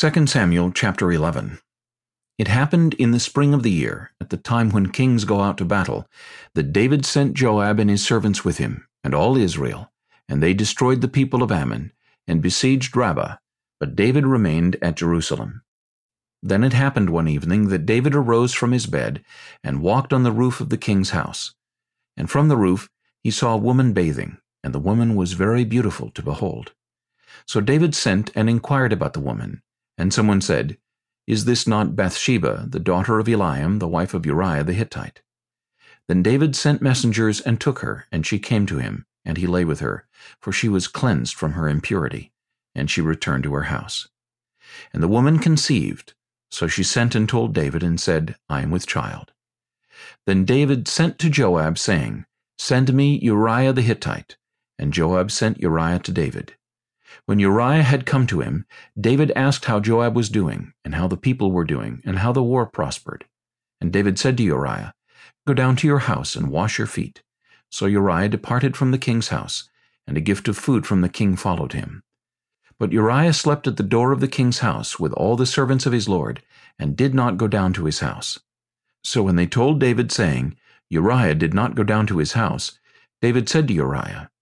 2 Samuel chapter 11 It happened in the spring of the year, at the time when kings go out to battle, that David sent Joab and his servants with him, and all Israel, and they destroyed the people of Ammon, and besieged Rabbah, but David remained at Jerusalem. Then it happened one evening that David arose from his bed, and walked on the roof of the king's house. And from the roof he saw a woman bathing, and the woman was very beautiful to behold. So David sent and inquired about the woman, and someone said, Is this not Bathsheba, the daughter of Eliam, the wife of Uriah the Hittite? Then David sent messengers and took her, and she came to him, and he lay with her, for she was cleansed from her impurity, and she returned to her house. And the woman conceived, so she sent and told David and said, I am with child. Then David sent to Joab, saying, Send me Uriah the Hittite. And Joab sent Uriah to David. When Uriah had come to him, David asked how Joab was doing, and how the people were doing, and how the war prospered. And David said to Uriah, Go down to your house and wash your feet. So Uriah departed from the king's house, and a gift of food from the king followed him. But Uriah slept at the door of the king's house with all the servants of his lord, and did not go down to his house. So when they told David, saying, Uriah did not go down to his house, David said to Uriah,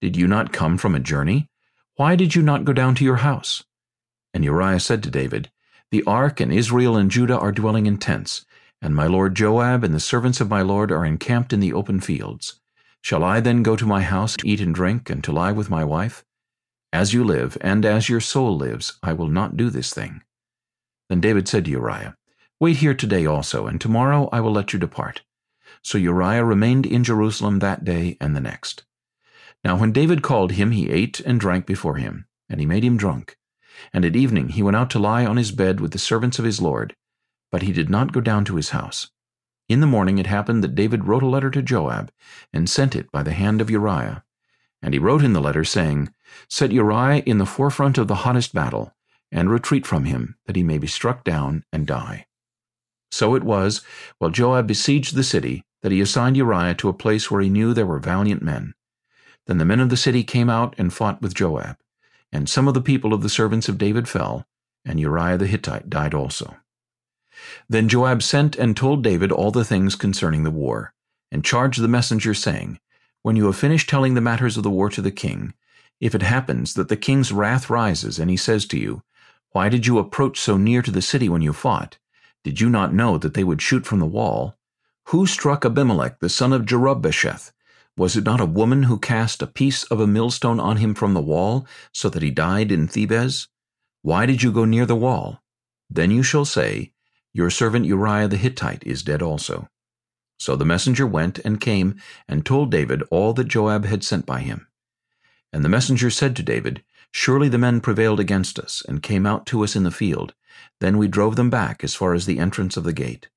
Did you not come from a journey? Why did you not go down to your house? And Uriah said to David, The ark and Israel and Judah are dwelling in tents, and my lord Joab and the servants of my lord are encamped in the open fields. Shall I then go to my house to eat and drink, and to lie with my wife? As you live, and as your soul lives, I will not do this thing. Then David said to Uriah, Wait here today also, and tomorrow I will let you depart. So Uriah remained in Jerusalem that day and the next. Now when David called him, he ate and drank before him, and he made him drunk. And at evening he went out to lie on his bed with the servants of his lord, but he did not go down to his house. In the morning it happened that David wrote a letter to Joab, and sent it by the hand of Uriah. And he wrote in the letter, saying, Set Uriah in the forefront of the hottest battle, and retreat from him, that he may be struck down and die. So it was, while Joab besieged the city, that he assigned Uriah to a place where he knew there were valiant men. Then the men of the city came out and fought with Joab. And some of the people of the servants of David fell, and Uriah the Hittite died also. Then Joab sent and told David all the things concerning the war, and charged the messenger, saying, When you have finished telling the matters of the war to the king, if it happens that the king's wrath rises, and he says to you, Why did you approach so near to the city when you fought? Did you not know that they would shoot from the wall? Who struck Abimelech the son of Jerubbesheth, was it not a woman who cast a piece of a millstone on him from the wall, so that he died in Thebez? Why did you go near the wall? Then you shall say, Your servant Uriah the Hittite is dead also. So the messenger went and came and told David all that Joab had sent by him. And the messenger said to David, Surely the men prevailed against us, and came out to us in the field. Then we drove them back as far as the entrance of the gate.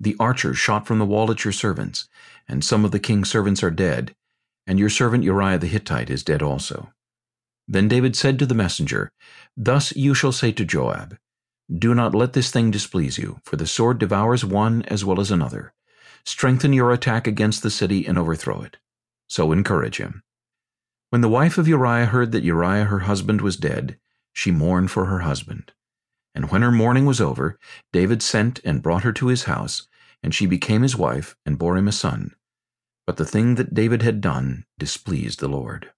The archers shot from the wall at your servants, and some of the king's servants are dead, and your servant Uriah the Hittite is dead also. Then David said to the messenger, Thus you shall say to Joab, Do not let this thing displease you, for the sword devours one as well as another. Strengthen your attack against the city and overthrow it. So encourage him. When the wife of Uriah heard that Uriah her husband was dead, she mourned for her husband. And when her mourning was over, David sent and brought her to his house, and she became his wife and bore him a son. But the thing that David had done displeased the Lord.